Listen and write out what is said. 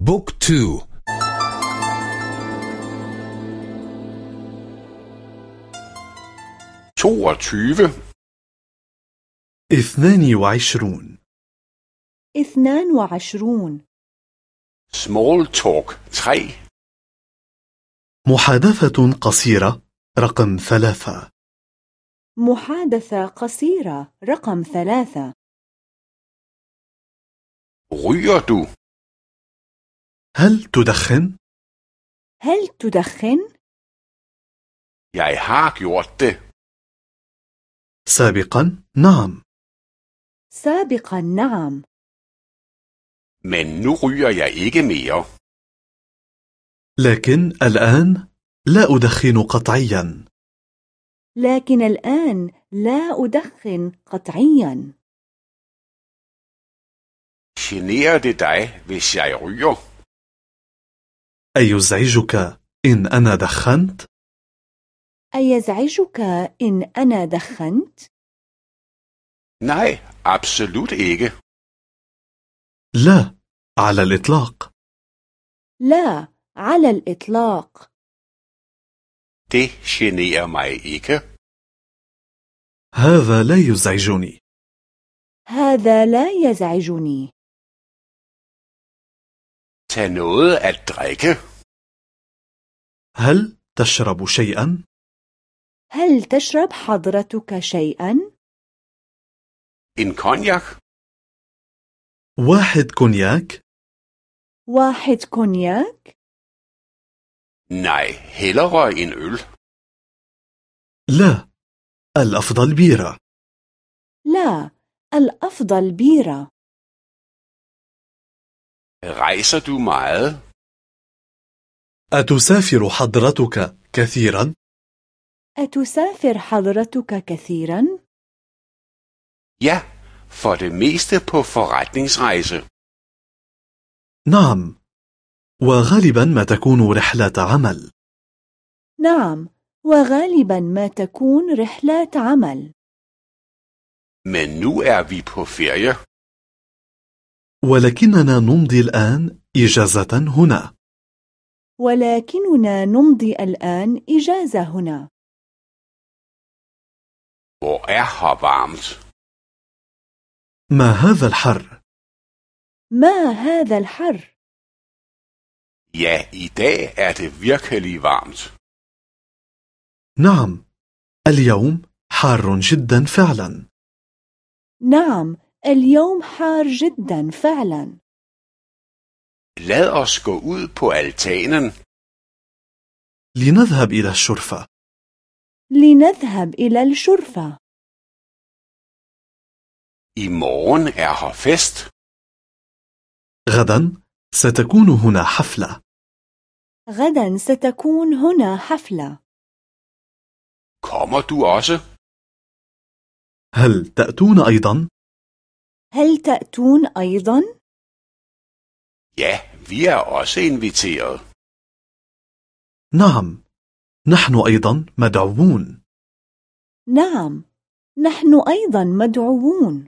بوك تو. toogtyve. اثنان وعشرون. اثنان وعشرون. Small talk. 3 محادثة قصيرة رقم ثلاثة. محادثة قصيرة رقم ثلاثة. Ryger du? هل تدخن؟ هل تدخن؟ jeg har gjort det. سابقا نعم. سابقا نعم. Men nu ryger jeg ikke mere. لكن الآن لا أدخن قطعيا. لكن الآن لا أدخن قطعيا. Generer det dig hvis jeg ryger? أيزعجك إن أنا دخنت؟ أيزعجك إن أنا دخنت؟ nej absolut ikke. لا على الإطلاق. لا على الإطلاق. Det generer mig ikke. هذا لا يزعجني. هذا لا يزعجني. Tag noget at drikke هل تشرب شيئا؟ هل تشرب حضرتك شيئا؟ en cognac واحد كونياك؟ واحد كونياك؟ nej hellere en øl لا الأفضل بيرة لا الأفضل بيرة rejser du meget? أتسافر حضرتك كثيرا؟ أتسافر حضرتك كثيرا؟ ja for det meste på forretningsrejse. نعم وغالبا ما تكون رحلة عمل. نعم وغالبا ما تكون رحلات عمل. Men nu er vi på ferie. ولكننا نمضي الآن إجازة هنا. ولكننا نمضي الآن إجازة هنا. Er ما هذا الحر؟ ما هذا الحر؟ ja i dag er det virkelig varmt. نعم اليوم حار جدا فعلا. نعم اليوم حار جدا فعلا. Lad os gå ud på altanen. لنذهب إلى الشرفة. لنذهب إلى الشرفة. I morgen er her fest. غدا ستكون هنا حفلة. غدا ستكون هنا حفلة. Kommer du også? هل تأتون أيضا؟ هل تأتون أيضا؟ ja vi er også inviteret. نعم. نحن أيضا مدعوون. نعم. نحن أيضا مدعوون.